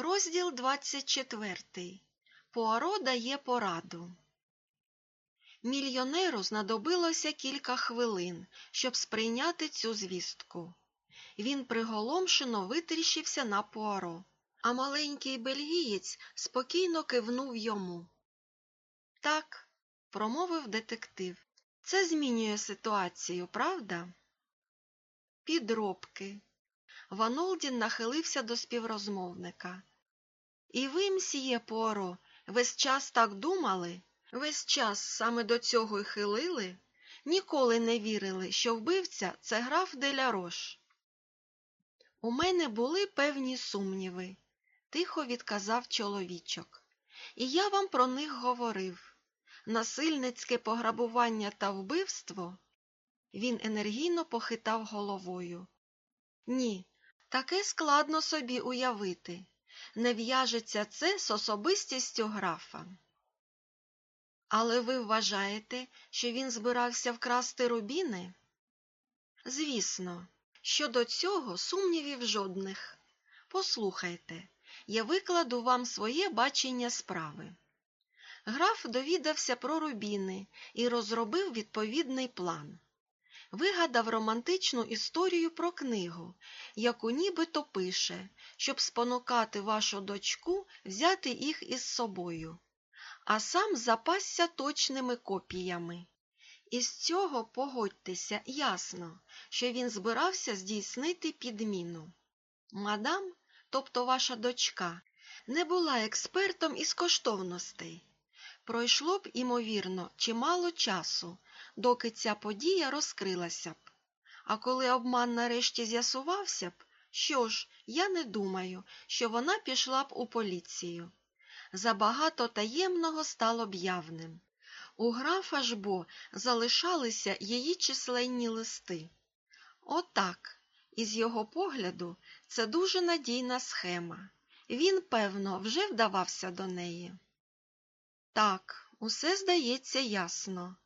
Розділ 24. Пуаро дає пораду. Мільйонеру знадобилося кілька хвилин, щоб сприйняти цю звістку. Він приголомшено витріщився на Пуаро, а маленький бельгієць спокійно кивнув йому. Так, промовив детектив, це змінює ситуацію, правда? Підробки. Ванолдін нахилився до співрозмовника. І ви, мсьє Пуаро, весь час так думали? Весь час саме до цього й хилили? Ніколи не вірили, що вбивця це граф Делярош. У мене були певні сумніви, тихо відказав чоловічок. І я вам про них говорив. Насильницьке пограбування та вбивство. Він енергійно похитав головою. Ні, таке складно собі уявити. Не в'яжеться це з особистістю графа. Але ви вважаєте, що він збирався вкрасти рубіни? Звісно, щодо цього сумнівів жодних. Послухайте, я викладу вам своє бачення справи. Граф довідався про рубіни і розробив відповідний план. Вигадав романтичну історію про книгу, яку нібито пише, щоб спонукати вашу дочку взяти їх із собою, а сам запасся точними копіями. Із цього, погодьтеся, ясно, що він збирався здійснити підміну. Мадам, тобто ваша дочка, не була експертом із коштовностей. Пройшло б, імовірно, чимало часу, доки ця подія розкрилася б. А коли обман нарешті з'ясувався б, що ж, я не думаю, що вона пішла б у поліцію. Забагато таємного стало б явним. У графа ж бо залишалися її численні листи. Отак, із його погляду, це дуже надійна схема. Він, певно, вже вдавався до неї. Так, усе здається ясно,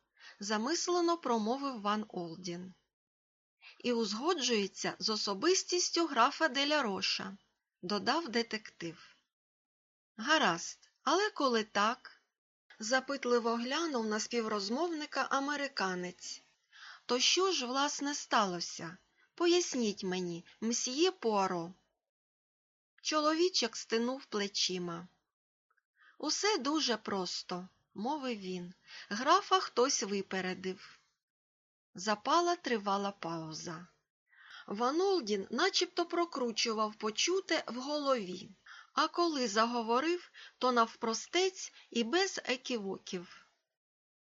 замислено промовив Ван Олдін. І узгоджується з особистістю графа Деля Роша, додав детектив. Гаразд, але коли так, запитливо глянув на співрозмовника американець. То що ж, власне, сталося? Поясніть мені, мсьє Пуаро. Чоловічок стинув плечима. Усе дуже просто, мовив він. Графа хтось випередив. Запала тривала пауза. Ванолдін начебто прокручував почуте в голові, а коли заговорив, то навпростець і без еківоків.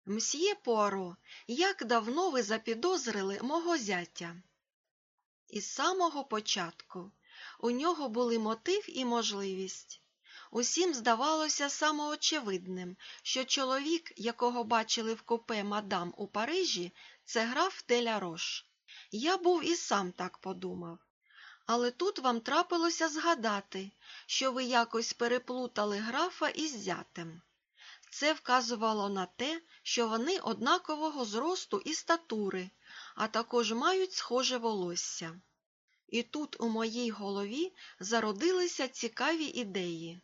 Мсьє Пуаро, як давно ви запідозрили мого зятя? Із самого початку у нього були мотив і можливість. Усім здавалося самоочевидним, що чоловік, якого бачили в купе мадам у Парижі, це граф Деля Рош. Я був і сам так подумав. Але тут вам трапилося згадати, що ви якось переплутали графа із зятем. Це вказувало на те, що вони однакового зросту і статури, а також мають схоже волосся. І тут у моїй голові зародилися цікаві ідеї.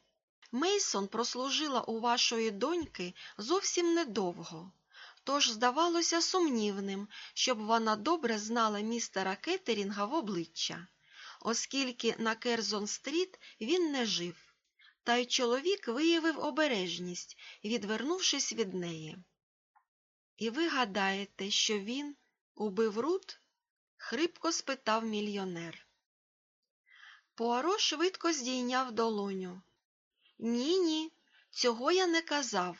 Мейсон прослужила у вашої доньки зовсім недовго, тож здавалося сумнівним, щоб вона добре знала містера Кеттерінга в обличчя, оскільки на Керзон-стріт він не жив, та й чоловік виявив обережність, відвернувшись від неї. І ви гадаєте, що він убив Рут? хрипко спитав мільйонер. Пуаро швидко здійняв долоню. Ні, ні, цього я не казав,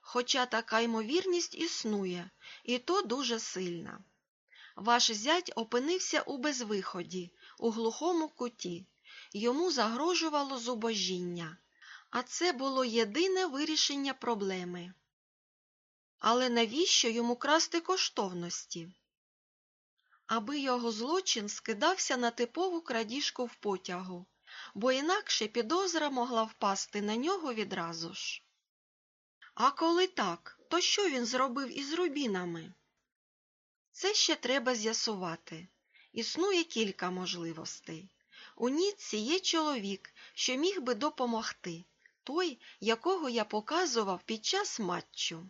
хоча така ймовірність існує, і то дуже сильна. Ваш зять опинився у безвиході, у глухому куті, йому загрожувало зубожіння, а це було єдине вирішення проблеми. Але навіщо йому красти коштовності? Аби його злочин скидався на типову крадіжку в потягу бо інакше підозра могла впасти на нього відразу ж. А коли так, то що він зробив із рубінами? Це ще треба з'ясувати. Існує кілька можливостей. У Ніцці є чоловік, що міг би допомогти, той, якого я показував під час матчу.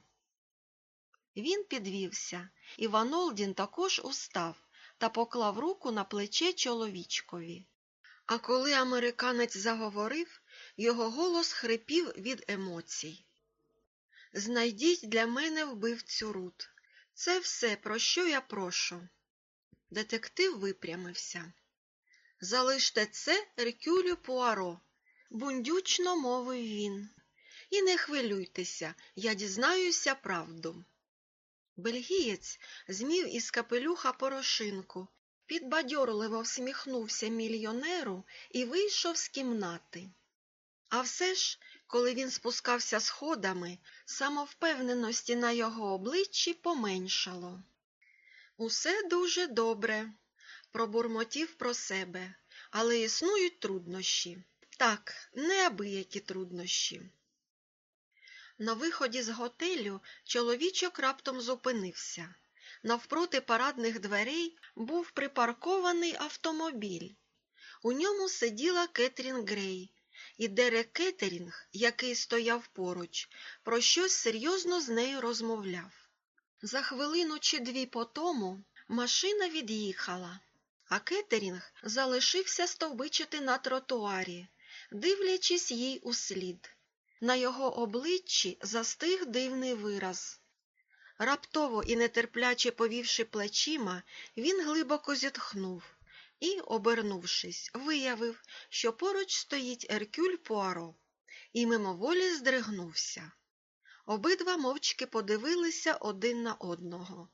Він підвівся, і Ван також устав та поклав руку на плече чоловічкові. А коли американець заговорив, його голос хрипів від емоцій. Знайдіть для мене вбивцю Рут. Це все, про що я прошу. Детектив випрямився. Залиште це Еркюлю Пуаро, бундючно мовив він. І не хвилюйтеся, я дізнаюся правду. Бельгієць змів із капелюха порошинку, підбадьорливо всміхнувся мільйонеру і вийшов з кімнати. А все ж, коли він спускався сходами, самовпевненості на його обличчі поменшало. Усе дуже добре, пробурмотів про себе, але існують труднощі. Так, неабиякі труднощі. На виході з готелю чоловічок раптом зупинився. Навпроти парадних дверей був припаркований автомобіль. У ньому сиділа Кетрін Грей, і Дерек Кеттерінг, який стояв поруч, про щось серйозно з нею розмовляв. За хвилину чи дві по тому машина від'їхала, а Кеттерінг залишився стовбичити на тротуарі, дивлячись їй услід. На його обличчі застиг дивний вираз. Раптово і нетерпляче повівши плечима, він глибоко зітхнув і, обернувшись, виявив, що поруч стоїть Еркюль Пуаро, і мимоволі здригнувся. Обидва мовчки подивилися один на одного.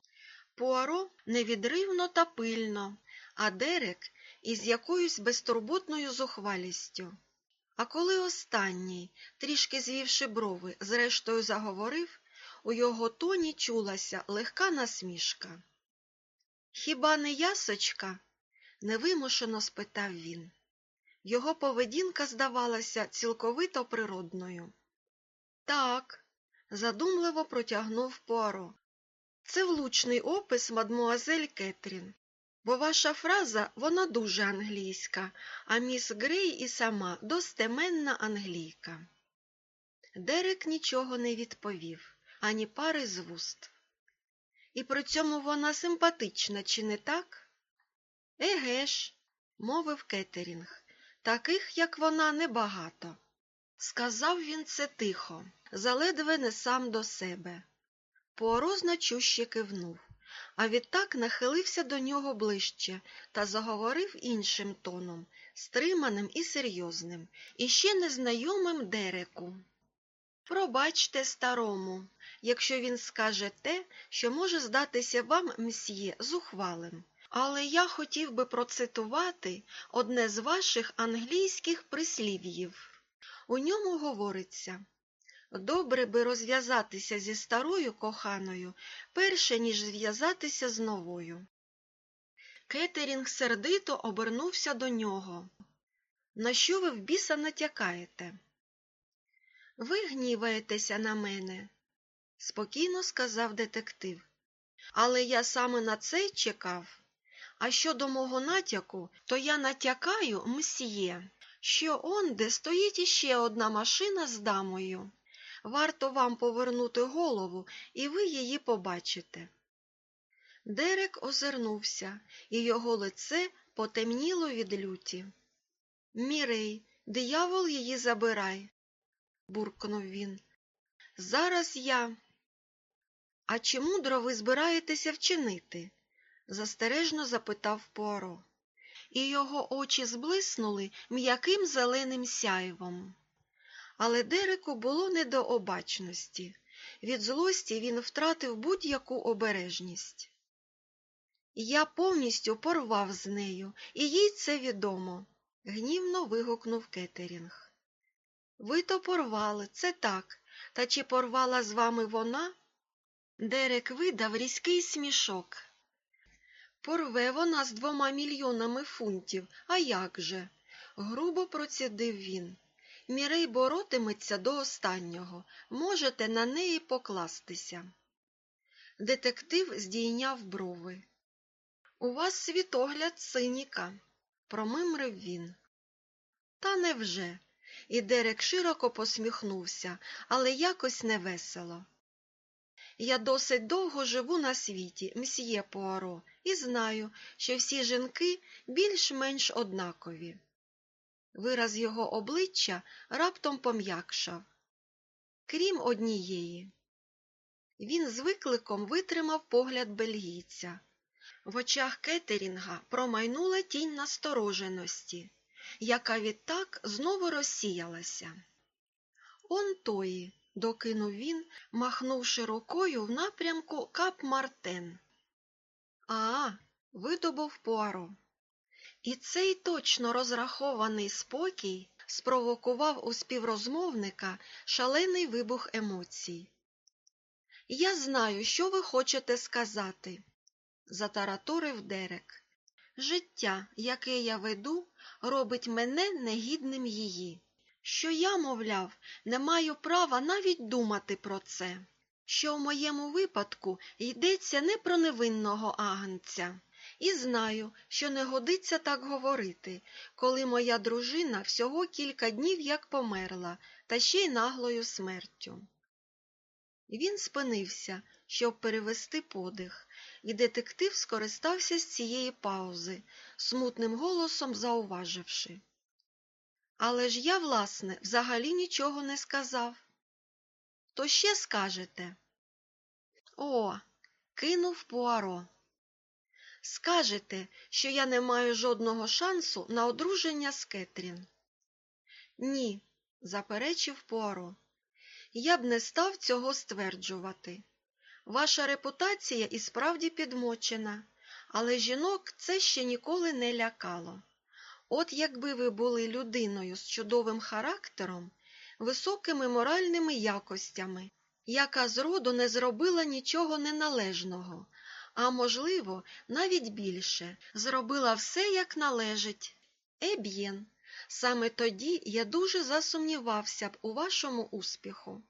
Пуаро невідривно та пильно, а Дерек із якоюсь безтурботною зухвалістю. А коли останній, трішки звівши брови, зрештою заговорив, у його тоні чулася легка насмішка. Хіба не ясочка? невимушено спитав він. Його поведінка здавалася цілковито природною. Так, задумливо протягнув Пуаро. Це влучний опис мадмуазель Кетрін. Бо ваша фраза, вона дуже англійська, а міс Грей і сама достеменна англійка. Дерек нічого не відповів, ані пари з вуст. І при цьому вона симпатична, чи не так? Еге ж, мовив Кеттерінг, таких, як вона, небагато. Сказав він це тихо, заледве не сам до себе. Пуаро значуще кивнув а відтак нахилився до нього ближче та заговорив іншим тоном, стриманим і серйозним, і ще незнайомим Дереку. Пробачте старому, якщо він скаже те, що може здатися вам, мсьє, зухвалим. Але я хотів би процитувати одне з ваших англійських прислів'їв. У ньому говориться Добре би розв'язатися зі старою коханою, перше, ніж зв'язатися з новою. Кетерінг сердито обернувся до нього. На що ви в біса натякаєте? Ви гніваєтеся на мене, спокійно сказав детектив. Але я саме на це чекав. А щодо мого натяку, то я натякаю мсьє, що он де стоїть іще одна машина з дамою. Варто вам повернути голову, і ви її побачите. Дерек озирнувся, і його лице потемніло від люті. Мірей, диявол її забирай, буркнув він. Зараз я. А чи мудро ви збираєтеся вчинити? застережно запитав Пуаро. І його очі зблиснули м'яким зеленим сяйвом. Але Дереку було не до обачності. Від злості він втратив будь-яку обережність. Я повністю порвав з нею, і їй це відомо, гнівно вигукнув Кетерінг. Ви то порвали, це так. Та чи порвала з вами вона? Дерек видав різкий смішок. Порве вона з двома мільйонами фунтів, а як же? грубо процідив він. Мірей боротиметься до останнього, можете на неї покластися. Детектив здійняв брови. У вас світогляд циніка, промимрив він. Та невже? І Дерек широко посміхнувся, але якось невесело. Я досить довго живу на світі, мсьє Пуаро, і знаю, що всі жінки більш-менш однакові. Вираз його обличчя раптом пом'якшав. Крім однієї. Він з викликом витримав погляд бельгійця. В очах Кеттерінга промайнула тінь настороженості, яка відтак знову розсіялася. Он тої, докинув він, махнувши рукою в напрямку Кап Мартен. А, видобув Пуаро. І цей точно розрахований спокій спровокував у співрозмовника шалений вибух емоцій. Я знаю, що ви хочете сказати, затараторив Дерек. Життя, яке я веду, робить мене негідним її. Що я, мовляв, не маю права навіть думати про це, що в моєму випадку йдеться не про невинного агнця. І знаю, що не годиться так говорити, коли моя дружина всього кілька днів як померла, та ще й наглою смертю. Він спинився, щоб перевести подих, і детектив скористався з цієї паузи, смутним голосом зауваживши. Але ж я, власне, взагалі нічого не сказав. То ще скажете? О, кинув Пуаро. Скажете, що я не маю жодного шансу на одруження з Кетрін. Ні, заперечив Пуаро. Я б не став цього стверджувати. Ваша репутація і справді підмочена, але жінок це ще ніколи не лякало. От якби ви були людиною з чудовим характером, високими моральними якостями, яка зроду не зробила нічого неналежного, а, можливо, навіть більше, зробила все, як належить. Еб'єн, саме тоді я дуже засумнівався б у вашому успіху.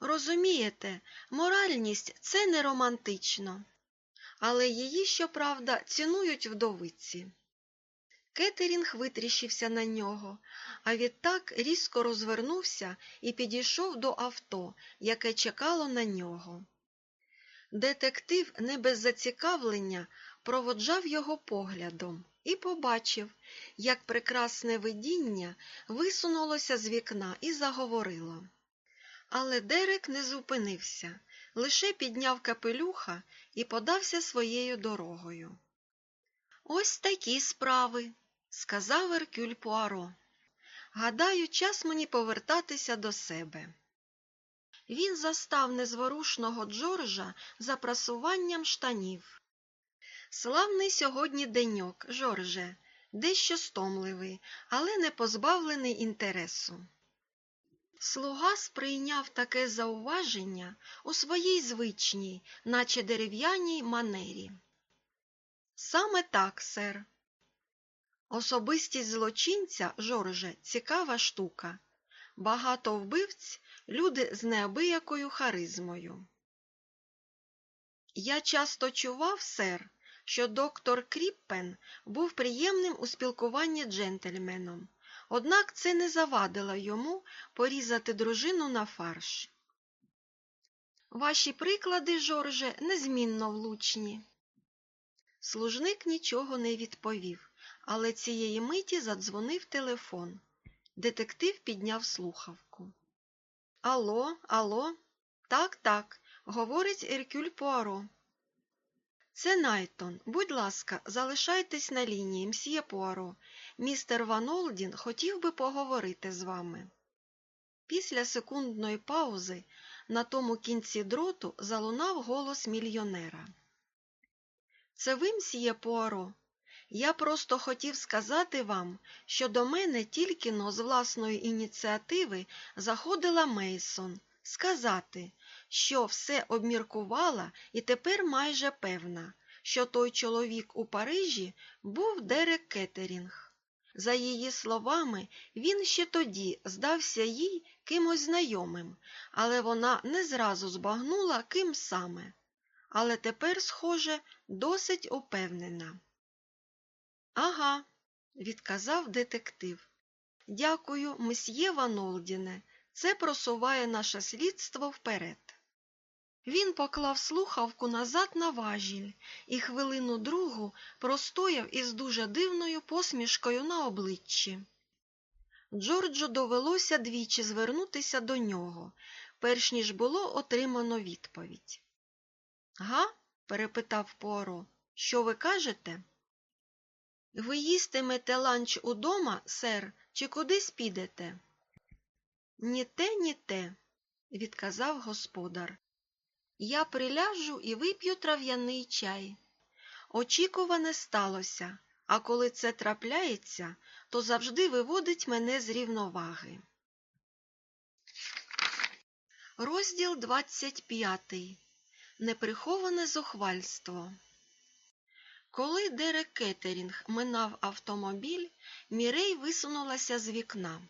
Розумієте, моральність це не романтично, але її, щоправда, цінують вдовиці. Кетерінг витріщився на нього, а відтак різко розвернувся і підійшов до авто, яке чекало на нього. Детектив не без зацікавлення проводжав його поглядом і побачив, як прекрасне видіння висунулося з вікна і заговорило. Але Дерек не зупинився, лише підняв капелюха і подався своєю дорогою. Ось такі справи, сказав Еркюль Пуаро. Гадаю, час мені повертатися до себе. Він застав незворушного Джорджа за прасуванням штанів. Славний сьогодні деньок, Жорже, дещо стомливий, але не позбавлений інтересу. Слуга сприйняв таке зауваження у своїй звичній, наче дерев'яній манері. Саме так, сер. Особистість злочинця, Жорже, цікава штука. Багато вбивць люди з неабиякою харизмою. Я часто чував, сер, що доктор Кріппен був приємним у спілкуванні джентльменом, однак це не завадило йому порізати дружину на фарш. Ваші приклади, Жорже, незмінно влучні. Служник нічого не відповів, але цієї миті задзвонив телефон. Детектив підняв слухавку. Алло, алло, так, так, говорить Еркюль Пуаро. Це Найтон. Будь ласка, залишайтесь на лінії, мсьє Пуаро. Містер Ван Олдін хотів би поговорити з вами. Після секундної паузи на тому кінці дроту залунав голос мільйонера. Це ви, мсьє Пуаро? Я просто хотів сказати вам, що до мене тільки но з власної ініціативи заходила Мейсон, сказати, що все обміркувала і тепер майже певна, що той чоловік у Парижі був Дерек Кеттерінг. За її словами, він ще тоді здався їй кимось знайомим, але вона не зразу збагнула, ким саме. Але тепер, схоже, досить упевнена. Ага, відказав детектив. Дякую, месьє Ванолдіне. Це просуває наше слідство вперед. Він поклав слухавку назад на важіль і хвилину другу простояв із дуже дивною посмішкою на обличчі. Джорджу довелося двічі звернутися до нього, перш ніж було отримано відповідь. Га? перепитав Пуаро. Що ви кажете? Ви їстимете ланч удома, сер, чи кудись підете? Ні те, ні те, відказав господар. Я приляжу і вип'ю трав'яний чай. Очікуване сталося, а коли це трапляється, то завжди виводить мене з рівноваги. Розділ 25. Неприховане зухвальство. Коли Дерек Кеттерінг минав автомобіль, Мірей висунулася з вікна.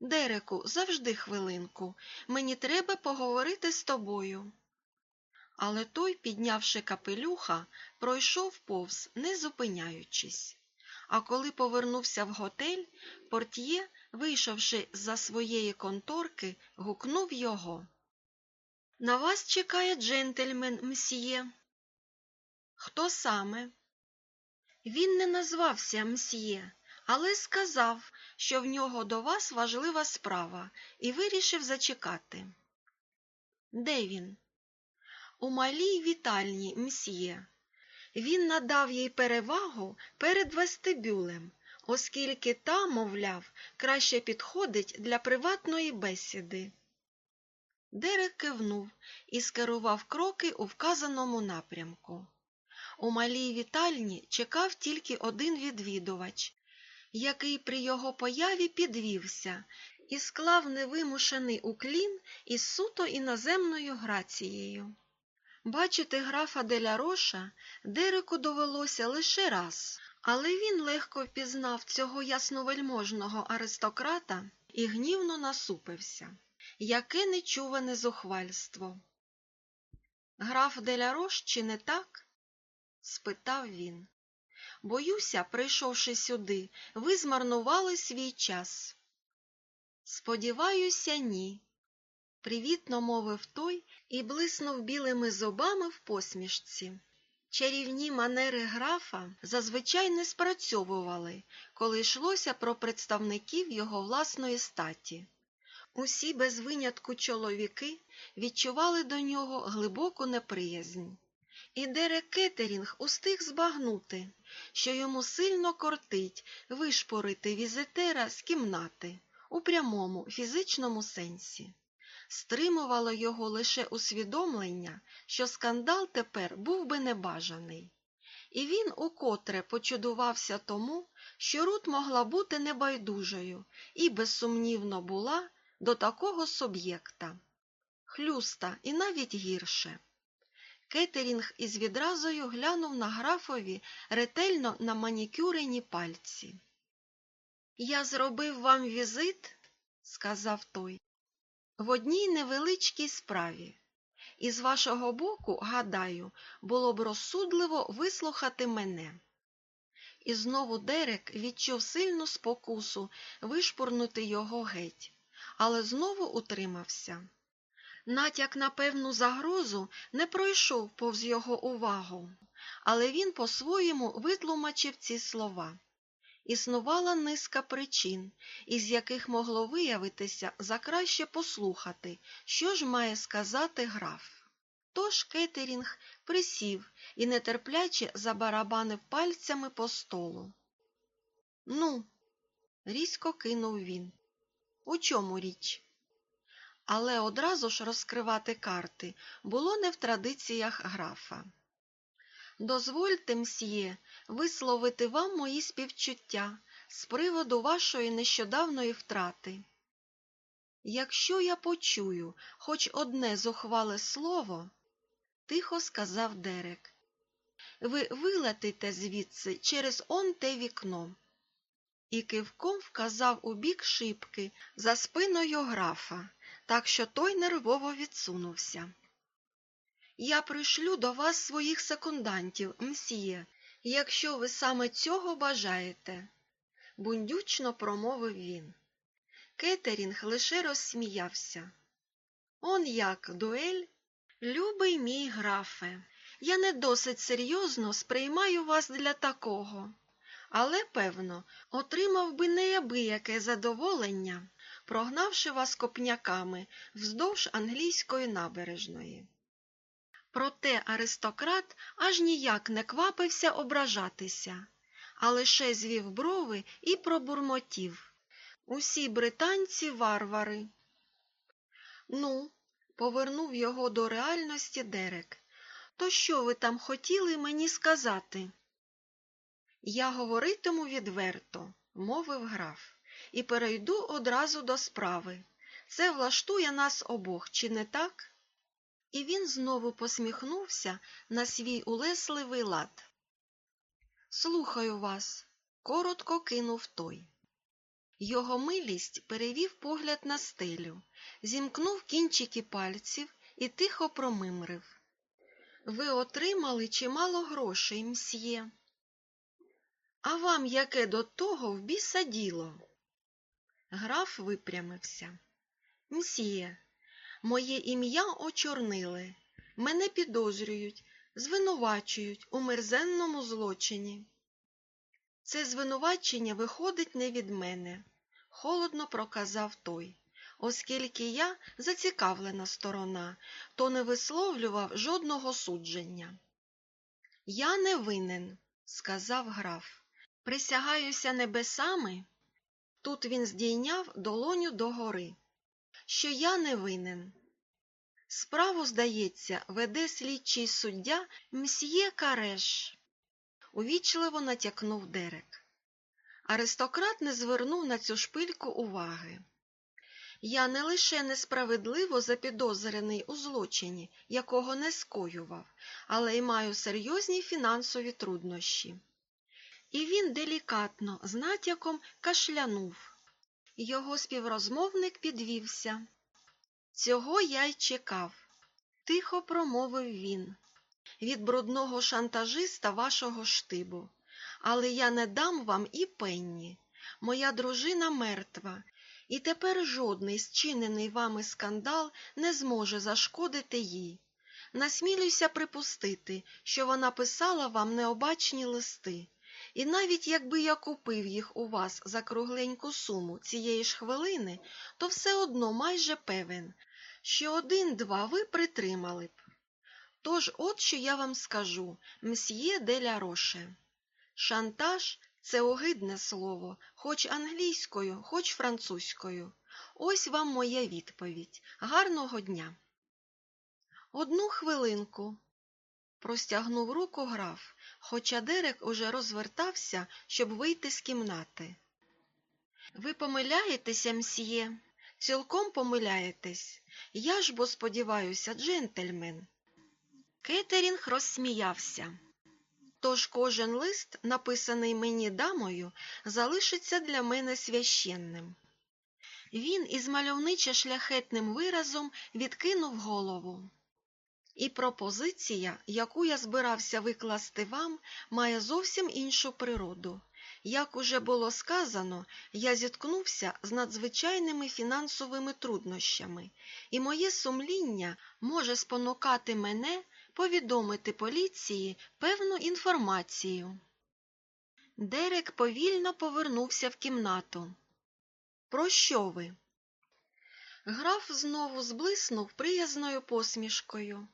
Дереку, завжди хвилинку, мені треба поговорити з тобою. Але той, піднявши капелюха, пройшов повз, не зупиняючись. А коли повернувся в готель, портьє, вийшовши за своєї конторки, гукнув його. На вас чекає джентльмен, мсьє. Хто саме? Він не назвався мсьє, але сказав, що в нього до вас важлива справа, і вирішив зачекати. Де він? У малій вітальні, мсьє. Він надав їй перевагу перед вестибюлем, оскільки та, мовляв, краще підходить для приватної бесіди. Дерек кивнув і скерував кроки у вказаному напрямку. У малій вітальні чекав тільки один відвідувач, який при його появі підвівся і склав невимушений уклін із суто іноземною грацією. Бачити графа деля Роша Дереку довелося лише раз, але він легко впізнав цього ясновельможного аристократа і гнівно насупився. Яке нечуване зухвальство. Граф деля Рош, чи не так? спитав він. Боюся, прийшовши сюди, ви змарнували свій час. Сподіваюся, ні, привітно мовив той і блиснув білими зубами в посмішці. Чарівні манери графа зазвичай не спрацьовували, коли йшлося про представників його власної статі. Усі без винятку чоловіки відчували до нього глибоку неприязнь. І Дерек Кеттерінг устиг збагнути, що йому сильно кортить вишпорити візитера з кімнати у прямому фізичному сенсі. Стримувало його лише усвідомлення, що скандал тепер був би небажаний. І він укотре почудувався тому, що Рут могла бути небайдужою і, безсумнівно, була до такого суб'єкта. Хлюста і навіть гірше. Кетерінг із відразою глянув на графові ретельно на манікюрені пальці. Я зробив вам візит, сказав той, в одній невеличкій справі. І з вашого боку, гадаю, було б розсудливо вислухати мене. І знову Дерек відчув сильну спокусу вишпурнути його геть, але знову утримався. Натяк на певну загрозу не пройшов повз його увагу, але він по-своєму витлумачив ці слова. Існувала низка причин, із яких могло виявитися за краще послухати, що ж має сказати граф. Тож Кетерінг присів і нетерпляче забарабанив пальцями по столу. Ну, різко кинув він. У чому річ? Але одразу ж розкривати карти було не в традиціях графа. Дозвольте, мсьє, висловити вам мої співчуття з приводу вашої нещодавної втрати. Якщо я почую хоч одне зухвале слово, тихо сказав Дерек, ви вилетите звідси через он те вікно. І кивком вказав у бік шибки за спиною графа, так що той нервово відсунувся. Я пришлю до вас своїх секундантів, мсьє, якщо ви саме цього бажаєте. бундючно промовив він. Кетерінг лише розсміявся. Он як, дуель? Любий мій графе, я не досить серйозно сприймаю вас для такого, але, певно, отримав би неабияке задоволення, прогнавши вас копняками вздовж англійської набережної. Проте аристократ аж ніяк не квапився ображатися, а лише звів брови і пробурмотів. Усі британці варвари. Ну, повернув його до реальності Дерек. То що ви там хотіли мені сказати? Я говоритиму відверто, мовив граф, і перейду одразу до справи. Це влаштує нас обох, чи не так? І він знову посміхнувся на свій улесливий лад. Слухаю вас, коротко кинув той. Його милість перевів погляд на стелю, зімкнув кінчики пальців і тихо промимрив. Ви отримали чимало грошей, мсьє. А вам яке до того в біса діло? Граф випрямився. Мсьє, моє ім'я очорнили, мене підозрюють, звинувачують у мерзенному злочині. Це звинувачення виходить не від мене, холодно проказав той. Оскільки я зацікавлена сторона, то не висловлював жодного судження. Я не винен, сказав граф. Присягаюся небесами. Тут він здійняв долоню догори. Що я не винен. Справу, здається, веде слідчий суддя мсьє Кареш увічливо натякнув Дерек. Аристократ не звернув на цю шпильку уваги. Я не лише несправедливо запідозрений у злочині, якого не скоював, але й маю серйозні фінансові труднощі. І він делікатно, з натяком кашлянув. Його співрозмовник підвівся. Цього я й чекав, тихо промовив він від брудного шантажиста вашого штибу. Але я не дам вам і пенні. Моя дружина мертва, і тепер жодний зчинений вами скандал не зможе зашкодити їй. Насмілюся припустити, що вона писала вам необачні листи, і навіть якби я купив їх у вас за кругленьку суму цієї ж хвилини, то все одно майже певен, що один-два ви притримали б. Тож от що я вам скажу, мсьє де Роше. Шантаж це огидне слово, хоч англійською, хоч французькою. Ось вам моя відповідь. Гарного дня. Одну хвилинку. Простягнув руку граф, хоча Дерек уже розвертався, щоб вийти з кімнати. Ви помиляєтеся, мсьє, цілком помиляєтесь. Я ж бо сподіваюся, джентльмен. Кетерінг розсміявся. Тож кожен лист, написаний мені дамою, залишиться для мене священним. Він із мальовниче шляхетним виразом відкинув голову. І пропозиція, яку я збирався викласти вам, має зовсім іншу природу. Як уже було сказано, я зіткнувся з надзвичайними фінансовими труднощами, і моє сумління може спонукати мене повідомити поліції певну інформацію. Дерек повільно повернувся в кімнату. Про що ви? Граф знову зблиснув приязною посмішкою.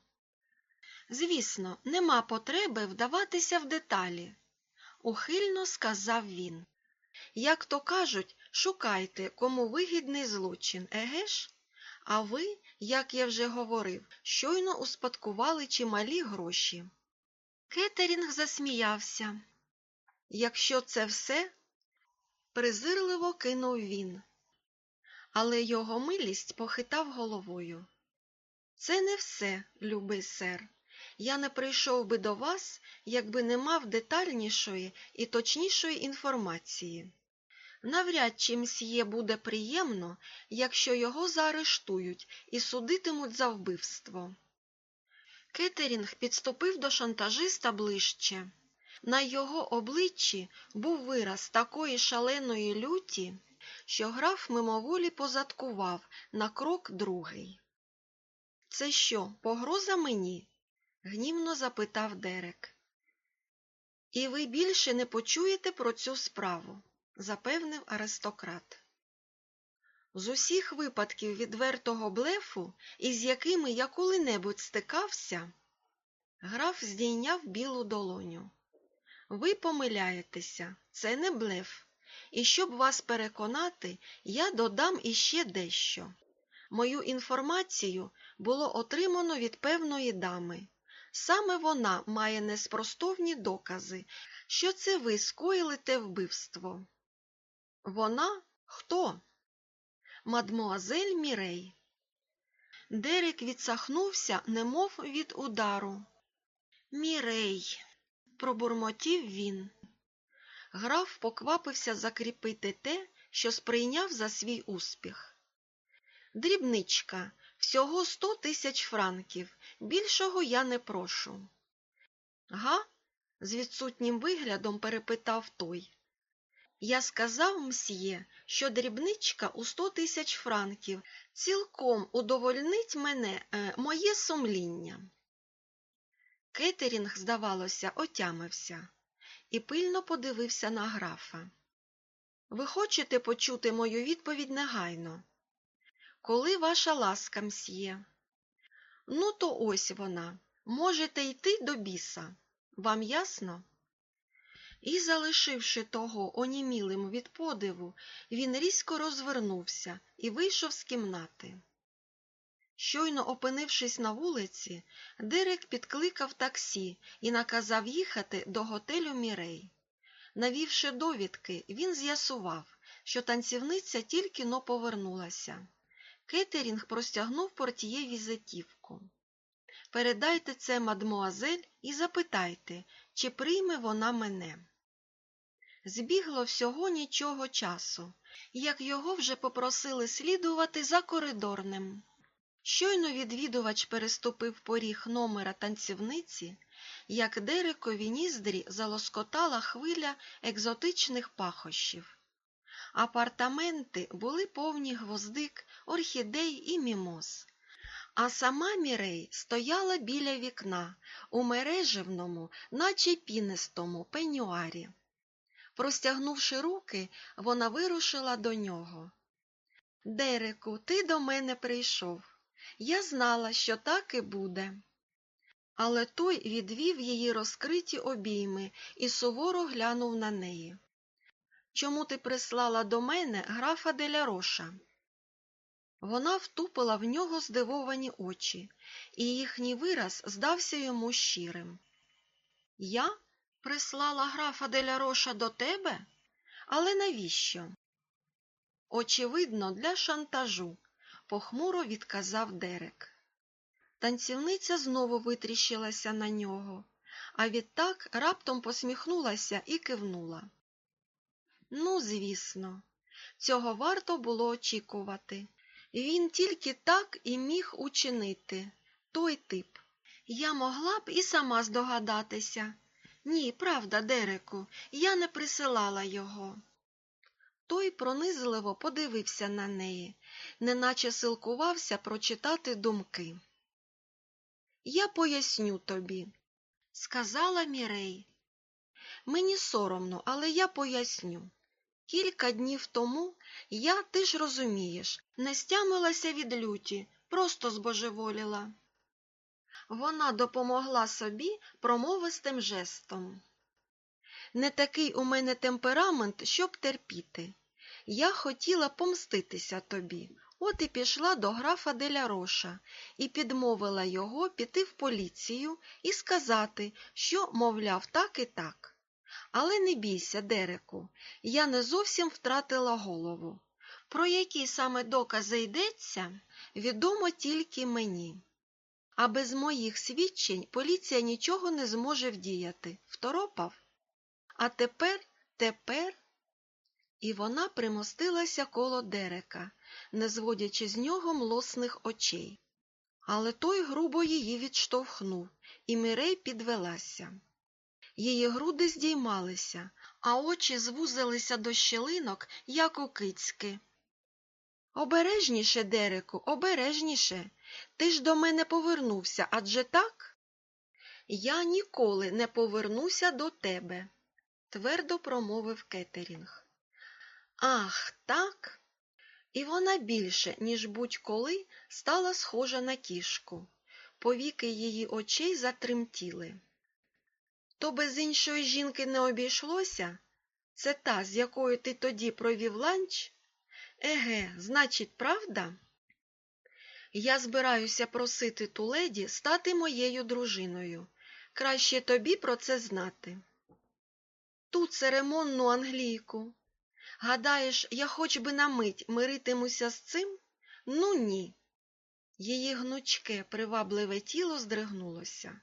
Звісно, нема потреби вдаватися в деталі, ухильно сказав він. Як то кажуть, шукайте, кому вигідний злочин, еге ж? А ви, як я вже говорив, щойно успадкували чималі гроші. Кетерінг засміявся. Якщо це все, презирливо кинув він. Але його милість похитав головою. Це не все, любий сер. Я не прийшов би до вас, якби не мав детальнішої і точнішої інформації. Навряд чи мсьє буде приємно, якщо його заарештують і судитимуть за вбивство. Кетерінг підступив до шантажиста ближче. На його обличчі був вираз такої шаленої люті, що граф мимоволі позадкував на крок другий. Це що, погроза мені? Гнівно запитав Дерек. І ви більше не почуєте про цю справу, запевнив аристократ. З усіх випадків відвертого блефу, із якими я коли-небудь стикався, граф здійняв білу долоню. Ви помиляєтеся, це не блеф. І щоб вас переконати, я додам іще дещо. Мою інформацію було отримано від певної дами. Саме вона має неспростовні докази, що це ви скоїли те вбивство. Вона хто? Мадмуазель Мірей. Дерек відсахнувся, немов від удару. Мірей, пробурмотів він. Граф поквапився закріпити те, що сприйняв за свій успіх. Дрібничка, всього сто тисяч франків, більшого я не прошу. Га? з відсутнім виглядом перепитав той. Я сказав мсьє, що дрібничка у сто тисяч франків цілком удовольнить мене е, моє сумління. Кетерінг, здавалося, отямився і пильно подивився на графа. Ви хочете почути мою відповідь негайно? Коли ваша ласка, мсьє? Ну, то ось вона. Можете йти до біса. Вам ясно? І, залишивши того онімілим від подиву, він різко розвернувся і вийшов з кімнати. Щойно опинившись на вулиці, Дерек підкликав таксі і наказав їхати до готелю Мірей. Навівши довідки, він з'ясував, що танцівниця тільки но повернулася. Кетерінг простягнув портіє візитівку. Передайте це мадмуазель і запитайте, чи прийме вона мене. Збігло всього нічого часу, як його вже попросили слідувати за коридорним. Щойно відвідувач переступив поріг номера танцівниці, як Дерекові ніздрі залоскотала хвиля екзотичних пахощів. Апартаменти були повні гвоздик, орхідей і мімоз. А сама Мірей стояла біля вікна у мережевному, наче пінистому пенюарі. Простягнувши руки, вона вирушила до нього. Дереку, ти до мене прийшов. Я знала, що так і буде. Але той відвів її розкриті обійми і суворо глянув на неї. Чому ти прислала до мене графа Деляроша? Вона втупила в нього здивовані очі, і їхній вираз здався йому щирим. Я прислала графа Деляроша до тебе? Але навіщо? Очевидно, для шантажу, похмуро відказав Дерек. Танцівниця знову витріщилася на нього, а відтак раптом посміхнулася і кивнула. Ну, звісно, цього варто було очікувати. Він тільки так і міг учинити той тип. Я могла б і сама здогадатися. Ні, правда, Дереку, я не присилала його. Той пронизливо подивився на неї, неначе силкувався прочитати думки. Я поясню тобі, сказала Мірей. Мені соромно, але я поясню. Кілька днів тому я, ти ж розумієш, не стямилася від люті, просто збожеволіла. Вона допомогла собі промовистим жестом. Не такий у мене темперамент, щоб терпіти. Я хотіла помститися тобі, от і пішла до графа Деляроша і підмовила його піти в поліцію і сказати, що, мовляв, так і так. Але не бійся, Дереку, я не зовсім втратила голову. Про які саме докази йдеться, відомо тільки мені. А без моїх свідчень поліція нічого не зможе вдіяти. Второпав? А тепер, тепер. І вона примостилася коло Дерека, не зводячи з нього млосних очей. Але той грубо її відштовхнув, і Мірей підвелася. Її груди здіймалися, а очі звузилися до щелинок, як у кицьки. Обережніше, Дереку, обережніше. Ти ж до мене повернувся, адже так? Я ніколи не повернуся до тебе, твердо промовив Кеттерінг. Ах, так? І вона більше, ніж будь-коли, стала схожа на кішку. Повіки її очей затремтіли. То без іншої жінки не обійшлося? Це та, з якою ти тоді провів ланч? Еге, значить, правда? Я збираюся просити ту леді стати моєю дружиною. Краще тобі про це знати. Ту церемонну англійку. Гадаєш, я хоч би на мить миритимуся з цим? Ну ні. Її гнучке, привабливе тіло здригнулося.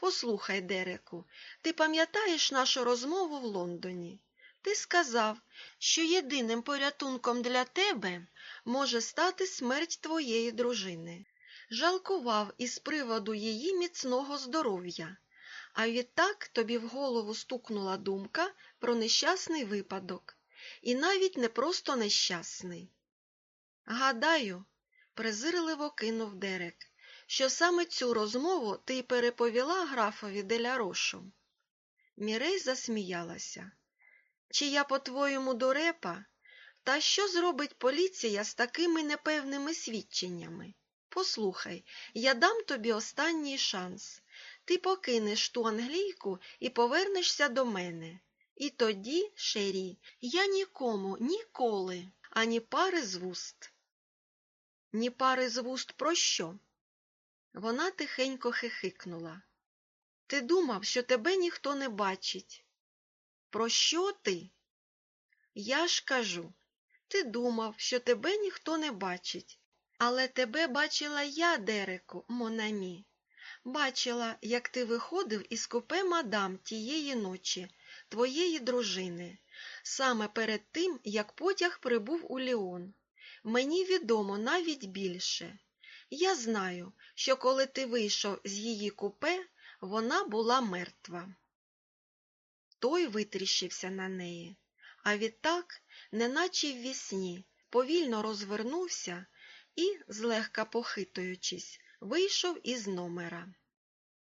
Послухай, Дереку, ти пам'ятаєш нашу розмову в Лондоні? Ти сказав, що єдиним порятунком для тебе може стати смерть твоєї дружини. Жалкував із приводу її міцного здоров'я, а відтак тобі в голову стукнула думка про нещасний випадок, і навіть не просто нещасний. Гадаю, презирливо кинув Дерек, що саме цю розмову ти й переповіла графові Делярошу. Мірей засміялася. Чи я, по-твоєму, дурепа? Та що зробить поліція з такими непевними свідченнями? Послухай, я дам тобі останній шанс. Ти покинеш ту англійку і повернешся до мене. І тоді, Шері, я нікому ніколи, ані пари з вуст. Ні пари з вуст про що? Вона тихенько хихикнула. Ти думав, що тебе ніхто не бачить. Про що ти? Я ж кажу, ти думав, що тебе ніхто не бачить, але тебе бачила я, Дереку, Монамі. Бачила, як ти виходив із купе мадам тієї ночі, твоєї дружини, саме перед тим, як потяг прибув у Ліон. Мені відомо навіть більше. Я знаю, що коли ти вийшов з її купе, вона була мертва. Той витріщився на неї, а відтак, неначе в вісні, повільно розвернувся і, злегка похитуючись, вийшов із номера.